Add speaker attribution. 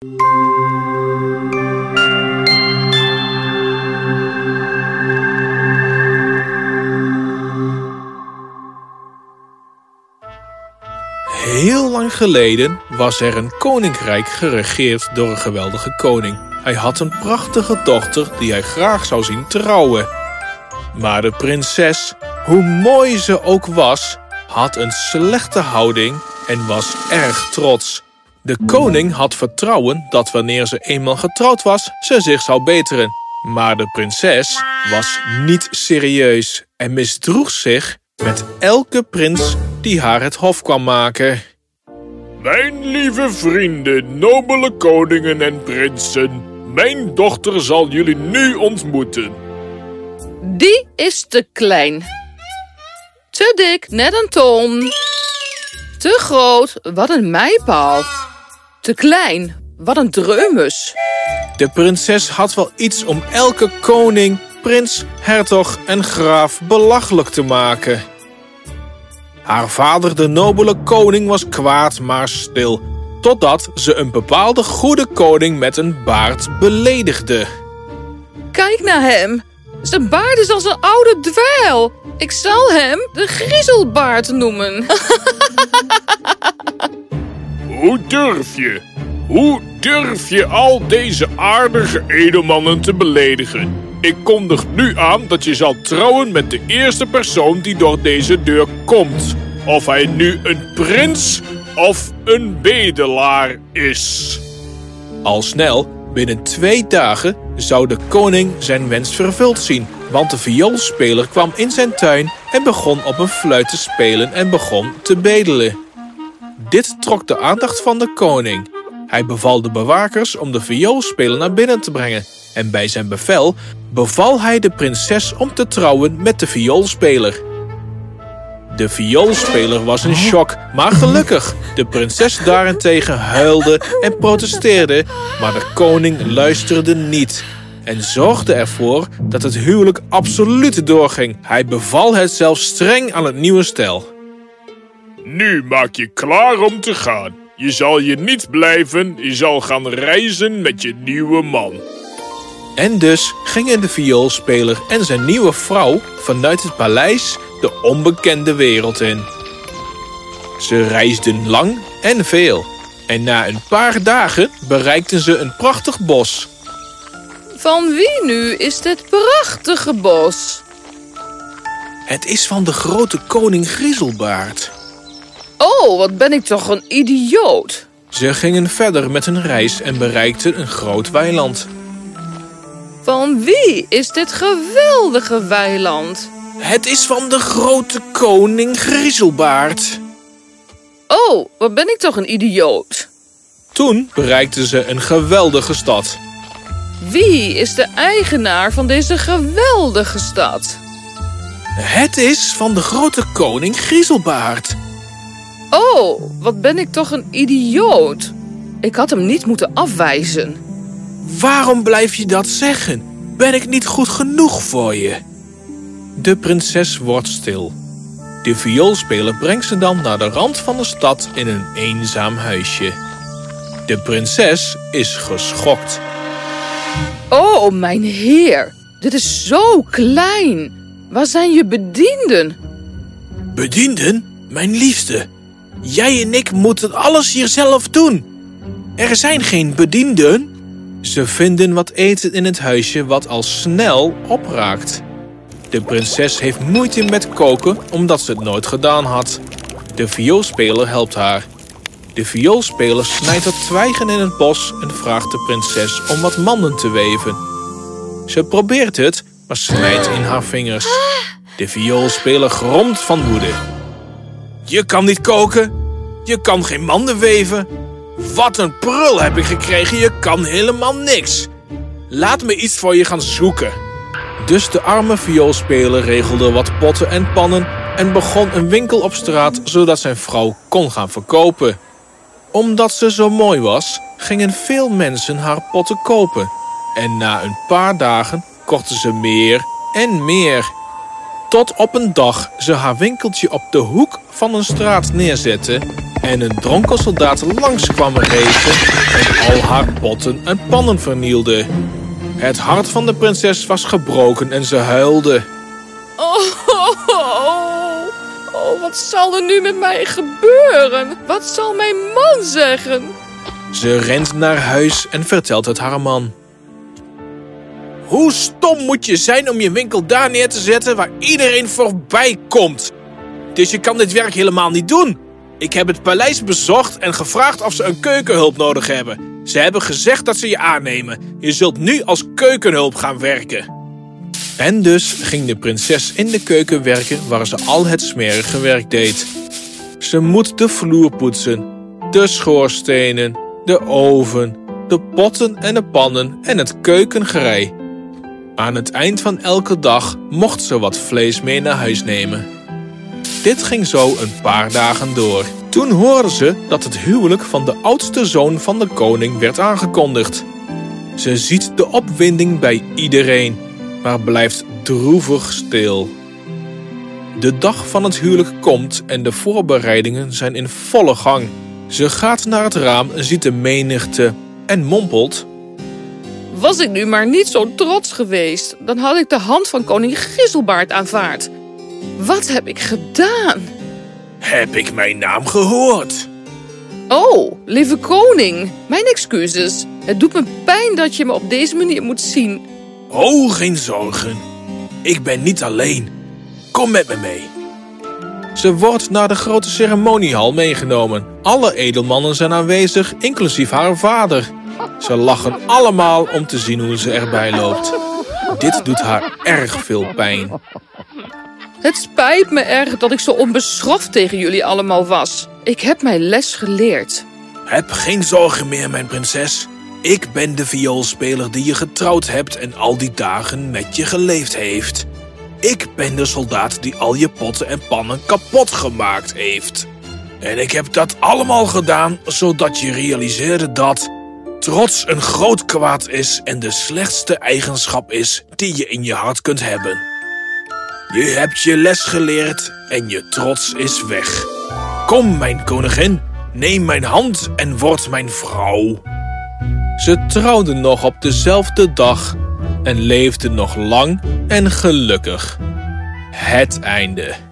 Speaker 1: Heel lang geleden was er een koninkrijk geregeerd door een geweldige koning. Hij had een prachtige dochter die hij graag zou zien trouwen. Maar de prinses, hoe mooi ze ook was, had een slechte houding en was erg trots. De koning had vertrouwen dat wanneer ze eenmaal getrouwd was, ze zich zou beteren. Maar de prinses was niet serieus en misdroeg zich met elke prins die haar het hof kwam maken.
Speaker 2: Mijn lieve vrienden, nobele koningen en prinsen, mijn dochter zal jullie nu ontmoeten.
Speaker 3: Die is te klein. Te dik, net een ton. Te groot, wat een mijpaal. Te klein, wat een dreumes.
Speaker 1: De prinses had wel iets om elke koning, prins, hertog en graaf belachelijk te maken. Haar vader, de nobele koning, was kwaad maar stil, totdat ze een bepaalde goede koning met een baard beledigde.
Speaker 3: Kijk naar hem. Zijn baard is als een oude dweil. Ik zal hem de griezelbaard noemen.
Speaker 2: Hoe durf je? Hoe durf je al deze aardige edelmannen te beledigen? Ik kondig nu aan dat je zal trouwen met de eerste persoon die door deze deur komt. Of hij nu een prins of een bedelaar is.
Speaker 1: Al snel, binnen twee dagen, zou de koning zijn wens vervuld zien. Want de vioolspeler kwam in zijn tuin en begon op een fluit te spelen en begon te bedelen. Dit trok de aandacht van de koning. Hij beval de bewakers om de vioolspeler naar binnen te brengen. En bij zijn bevel beval hij de prinses om te trouwen met de vioolspeler. De vioolspeler was in shock, maar gelukkig. De prinses daarentegen huilde en protesteerde, maar de koning luisterde niet en zorgde ervoor dat het huwelijk absoluut doorging. Hij beval het zelfs streng aan het nieuwe stel.
Speaker 2: Nu maak je klaar om te gaan. Je zal je niet blijven, je zal gaan reizen met je nieuwe man.
Speaker 1: En dus gingen de vioolspeler en zijn nieuwe vrouw vanuit het paleis de onbekende wereld in. Ze reisden lang en veel. En na een paar dagen bereikten ze een prachtig bos.
Speaker 3: Van wie nu is dit prachtige bos?
Speaker 1: Het is van de grote koning Griezelbaard.
Speaker 3: Oh, wat ben ik toch een idioot.
Speaker 1: Ze gingen verder met hun reis en bereikten een groot weiland.
Speaker 3: Van wie is dit geweldige weiland?
Speaker 1: Het is van de grote koning Griezelbaard.
Speaker 3: Oh, wat ben ik toch een idioot.
Speaker 1: Toen bereikten ze een geweldige stad.
Speaker 3: Wie is de eigenaar van deze geweldige stad?
Speaker 1: Het is van de grote koning Griezelbaard.
Speaker 3: Oh, wat ben ik toch een idioot. Ik had hem niet moeten afwijzen.
Speaker 1: Waarom blijf je dat zeggen? Ben ik niet goed genoeg voor je? De prinses wordt stil. De vioolspeler brengt ze dan naar de rand van de stad in een eenzaam huisje. De prinses is geschokt.
Speaker 3: Oh, mijn heer. Dit is zo klein. Waar zijn je bedienden?
Speaker 1: Bedienden, mijn liefste. Jij en ik moeten alles hier zelf doen. Er zijn geen bedienden. Ze vinden wat eten in het huisje wat al snel opraakt. De prinses heeft moeite met koken omdat ze het nooit gedaan had. De vioolspeler helpt haar. De vioolspeler snijdt wat twijgen in het bos en vraagt de prinses om wat manden te weven. Ze probeert het, maar snijdt in haar vingers. De vioolspeler gromt van woede. Je kan niet koken. Je kan geen manden weven. Wat een prul heb ik gekregen. Je kan helemaal niks. Laat me iets voor je gaan zoeken. Dus de arme vioolspeler regelde wat potten en pannen en begon een winkel op straat zodat zijn vrouw kon gaan verkopen. Omdat ze zo mooi was, gingen veel mensen haar potten kopen. En na een paar dagen kochten ze meer en meer. Tot op een dag ze haar winkeltje op de hoek van een straat neerzette en een dronken soldaat langs kwam racen en al haar potten en pannen vernielde. Het hart van de prinses was gebroken en ze huilde.
Speaker 3: Oh, oh, oh, oh, wat zal er nu met mij gebeuren? Wat zal mijn man zeggen?
Speaker 1: Ze rent naar huis en vertelt het haar man. Hoe stom moet je zijn om je winkel daar neer te zetten waar iedereen voorbij komt? Dus je kan dit werk helemaal niet doen. Ik heb het paleis bezocht en gevraagd of ze een keukenhulp nodig hebben. Ze hebben gezegd dat ze je aannemen. Je zult nu als keukenhulp gaan werken. En dus ging de prinses in de keuken werken waar ze al het smerige werk deed. Ze moet de vloer poetsen, de schoorstenen, de oven, de potten en de pannen en het keukengerei. Aan het eind van elke dag mocht ze wat vlees mee naar huis nemen. Dit ging zo een paar dagen door. Toen hoorden ze dat het huwelijk van de oudste zoon van de koning werd aangekondigd. Ze ziet de opwinding bij iedereen, maar blijft droevig stil. De dag van het huwelijk komt en de voorbereidingen zijn in volle gang. Ze gaat naar het raam, ziet de menigte en mompelt...
Speaker 3: Was ik nu maar niet zo trots geweest, dan had ik de hand van koning Gisselbaard aanvaard. Wat heb ik gedaan?
Speaker 1: Heb ik mijn naam gehoord?
Speaker 3: Oh, lieve koning, mijn excuses. Het doet me pijn dat je me op deze manier moet zien.
Speaker 1: Oh, geen zorgen. Ik ben niet alleen. Kom met me mee. Ze wordt naar de grote ceremoniehal meegenomen. Alle edelmannen zijn aanwezig, inclusief haar vader. Ze lachen allemaal om te zien hoe ze erbij loopt. Dit doet haar erg veel pijn.
Speaker 3: Het spijt me erg dat ik zo onbeschoft tegen jullie allemaal was. Ik heb mijn les geleerd.
Speaker 1: Heb geen zorgen meer, mijn prinses. Ik ben de vioolspeler die je getrouwd hebt en al die dagen met je geleefd heeft. Ik ben de soldaat die al je potten en pannen kapot gemaakt heeft. En ik heb dat allemaal gedaan zodat je realiseerde dat trots een groot kwaad is en de slechtste eigenschap is die je in je hart kunt hebben. Je hebt je les geleerd en je trots is weg. Kom, mijn koningin, neem mijn hand en word mijn vrouw. Ze trouwden nog op dezelfde dag en leefden nog lang en gelukkig. Het einde.